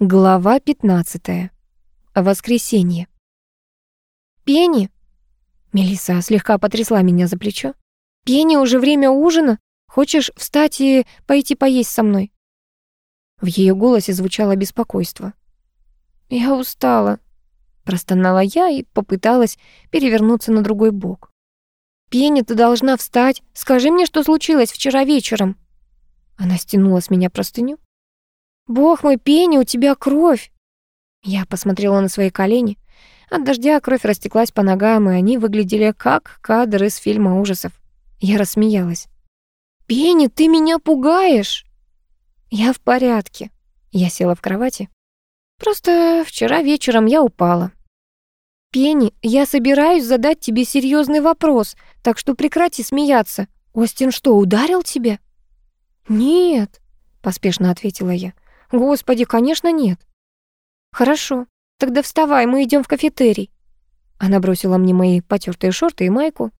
Глава 15. Воскресенье. Пенни? Мелиса слегка потрясла меня за плечо. Пенни, уже время ужина. Хочешь встать и пойти поесть со мной? В ее голосе звучало беспокойство. Я устала, простонала я и попыталась перевернуться на другой бок. Пенни, ты должна встать. Скажи мне, что случилось вчера вечером. Она стянула с меня простыню. «Бог мой, Пенни, у тебя кровь!» Я посмотрела на свои колени. От дождя кровь растеклась по ногам, и они выглядели как кадры из фильма ужасов. Я рассмеялась. «Пенни, ты меня пугаешь!» «Я в порядке». Я села в кровати. «Просто вчера вечером я упала». «Пенни, я собираюсь задать тебе серьезный вопрос, так что прекрати смеяться. Остин что, ударил тебя?» «Нет», — поспешно ответила я. Господи, конечно, нет. Хорошо, тогда вставай, мы идем в кафетерий. Она бросила мне мои потертые шорты и майку.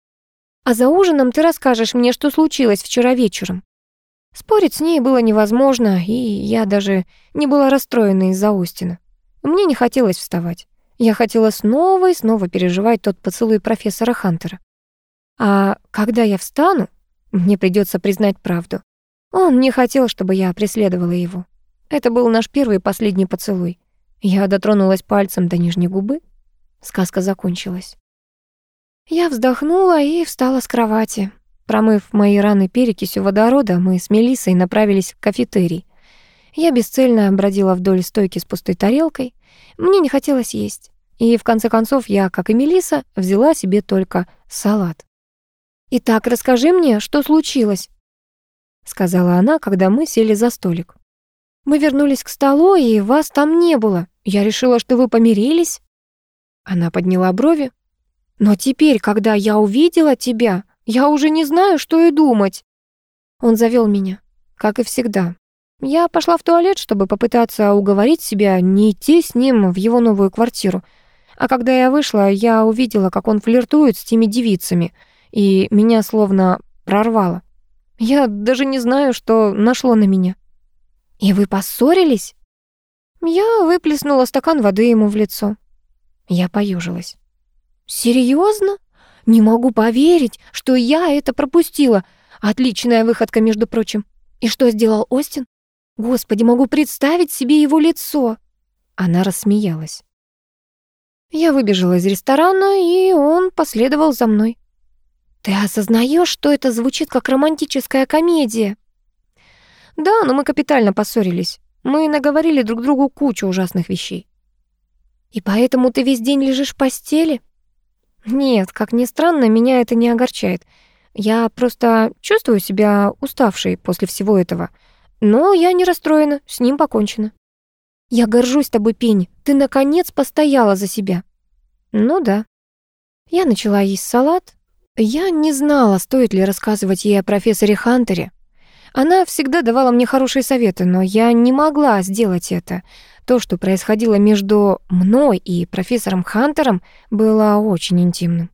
А за ужином ты расскажешь мне, что случилось вчера вечером. Спорить с ней было невозможно, и я даже не была расстроена из-за Остина. Мне не хотелось вставать. Я хотела снова и снова переживать тот поцелуй профессора Хантера. А когда я встану, мне придется признать правду. Он не хотел, чтобы я преследовала его. Это был наш первый и последний поцелуй. Я дотронулась пальцем до нижней губы. Сказка закончилась. Я вздохнула и встала с кровати. Промыв мои раны перекисью водорода, мы с Мелиссой направились в кафетерий. Я бесцельно бродила вдоль стойки с пустой тарелкой. Мне не хотелось есть. И в конце концов я, как и Мелиса, взяла себе только салат. «Итак, расскажи мне, что случилось?» сказала она, когда мы сели за столик. Мы вернулись к столу, и вас там не было. Я решила, что вы помирились». Она подняла брови. «Но теперь, когда я увидела тебя, я уже не знаю, что и думать». Он завел меня, как и всегда. Я пошла в туалет, чтобы попытаться уговорить себя не идти с ним в его новую квартиру. А когда я вышла, я увидела, как он флиртует с теми девицами, и меня словно прорвало. Я даже не знаю, что нашло на меня. «И вы поссорились?» Я выплеснула стакан воды ему в лицо. Я поюжилась. «Серьезно? Не могу поверить, что я это пропустила. Отличная выходка, между прочим. И что сделал Остин? Господи, могу представить себе его лицо!» Она рассмеялась. Я выбежала из ресторана, и он последовал за мной. «Ты осознаешь, что это звучит как романтическая комедия?» «Да, но мы капитально поссорились. Мы наговорили друг другу кучу ужасных вещей». «И поэтому ты весь день лежишь в постели?» «Нет, как ни странно, меня это не огорчает. Я просто чувствую себя уставшей после всего этого. Но я не расстроена, с ним покончено». «Я горжусь тобой, Пенни. Ты, наконец, постояла за себя». «Ну да». Я начала есть салат. Я не знала, стоит ли рассказывать ей о профессоре Хантере. Она всегда давала мне хорошие советы, но я не могла сделать это. То, что происходило между мной и профессором Хантером, было очень интимным.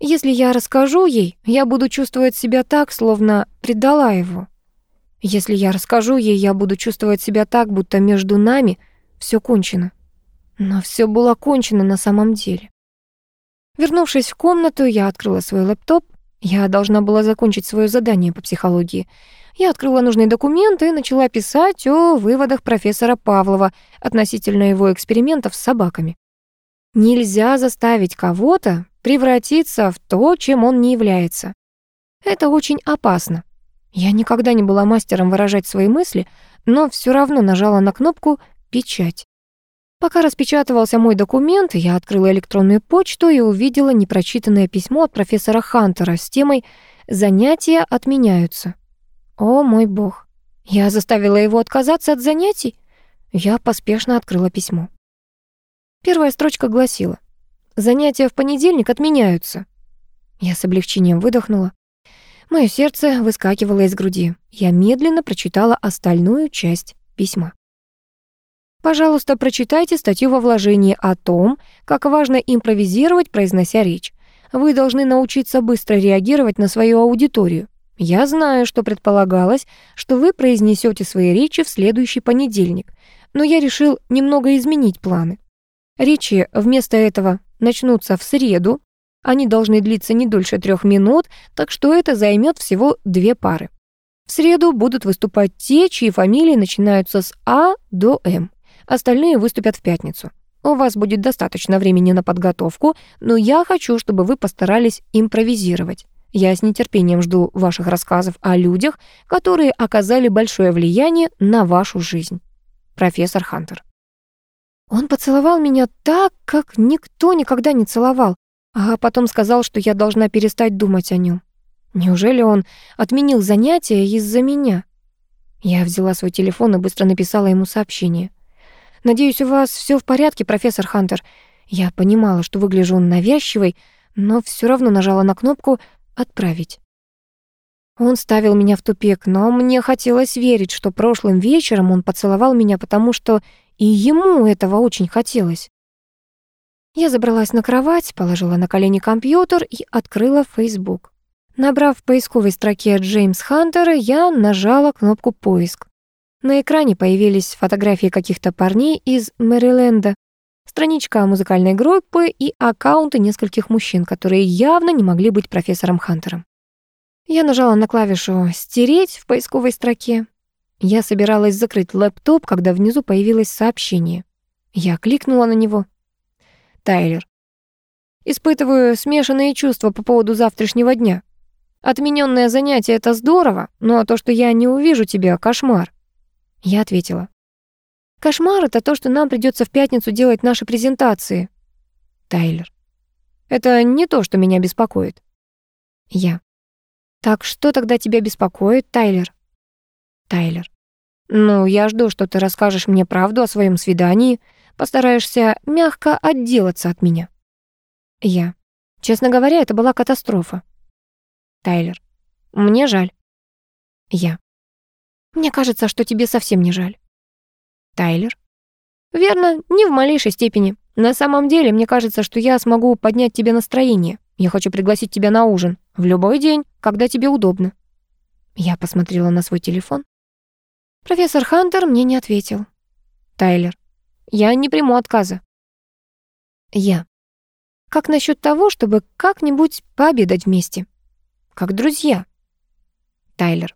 Если я расскажу ей, я буду чувствовать себя так, словно предала его. Если я расскажу ей, я буду чувствовать себя так, будто между нами все кончено. Но все было кончено на самом деле. Вернувшись в комнату, я открыла свой лэптоп. Я должна была закончить свое задание по психологии. Я открыла нужные документы и начала писать о выводах профессора Павлова относительно его экспериментов с собаками. Нельзя заставить кого-то превратиться в то, чем он не является. Это очень опасно. Я никогда не была мастером выражать свои мысли, но все равно нажала на кнопку «Печать». Пока распечатывался мой документ, я открыла электронную почту и увидела непрочитанное письмо от профессора Хантера с темой «Занятия отменяются». О мой бог. Я заставила его отказаться от занятий? Я поспешно открыла письмо. Первая строчка гласила «Занятия в понедельник отменяются». Я с облегчением выдохнула. Мое сердце выскакивало из груди. Я медленно прочитала остальную часть письма. Пожалуйста, прочитайте статью во вложении о том, как важно импровизировать, произнося речь. Вы должны научиться быстро реагировать на свою аудиторию. Я знаю, что предполагалось, что вы произнесете свои речи в следующий понедельник. но я решил немного изменить планы. Речи вместо этого начнутся в среду. Они должны длиться не дольше трех минут, так что это займет всего две пары. В среду будут выступать те, чьи фамилии начинаются с А до М. Остальные выступят в пятницу. У вас будет достаточно времени на подготовку, но я хочу, чтобы вы постарались импровизировать. Я с нетерпением жду ваших рассказов о людях, которые оказали большое влияние на вашу жизнь. Профессор Хантер. Он поцеловал меня так, как никто никогда не целовал, а потом сказал, что я должна перестать думать о нем. Неужели он отменил занятия из-за меня? Я взяла свой телефон и быстро написала ему сообщение. «Надеюсь, у вас все в порядке, профессор Хантер». Я понимала, что выгляжу навязчивой, но все равно нажала на кнопку «Отправить». Он ставил меня в тупик, но мне хотелось верить, что прошлым вечером он поцеловал меня, потому что и ему этого очень хотелось. Я забралась на кровать, положила на колени компьютер и открыла Facebook. Набрав в поисковой строке «Джеймс Хантер», я нажала кнопку «Поиск». На экране появились фотографии каких-то парней из Мэриленда, страничка музыкальной группы и аккаунты нескольких мужчин, которые явно не могли быть профессором Хантером. Я нажала на клавишу «Стереть» в поисковой строке. Я собиралась закрыть лэптоп, когда внизу появилось сообщение. Я кликнула на него. Тайлер. Испытываю смешанные чувства по поводу завтрашнего дня. Отмененное занятие — это здорово, но то, что я не увижу тебя, — кошмар. Я ответила. Кошмар — это то, что нам придется в пятницу делать наши презентации. Тайлер. Это не то, что меня беспокоит. Я. Так что тогда тебя беспокоит, Тайлер? Тайлер. Ну, я жду, что ты расскажешь мне правду о своем свидании, постараешься мягко отделаться от меня. Я. Честно говоря, это была катастрофа. Тайлер. Мне жаль. Я. Мне кажется, что тебе совсем не жаль. Тайлер. Верно, не в малейшей степени. На самом деле, мне кажется, что я смогу поднять тебе настроение. Я хочу пригласить тебя на ужин. В любой день, когда тебе удобно. Я посмотрела на свой телефон. Профессор Хантер мне не ответил. Тайлер. Я не приму отказа. Я. Как насчет того, чтобы как-нибудь пообедать вместе? Как друзья. Тайлер.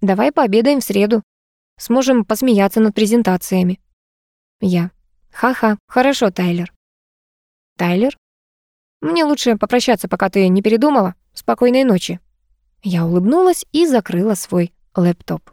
Давай пообедаем в среду. Сможем посмеяться над презентациями. Я. Ха-ха, хорошо, Тайлер. Тайлер. Мне лучше попрощаться, пока ты не передумала. Спокойной ночи. Я улыбнулась и закрыла свой лэптоп.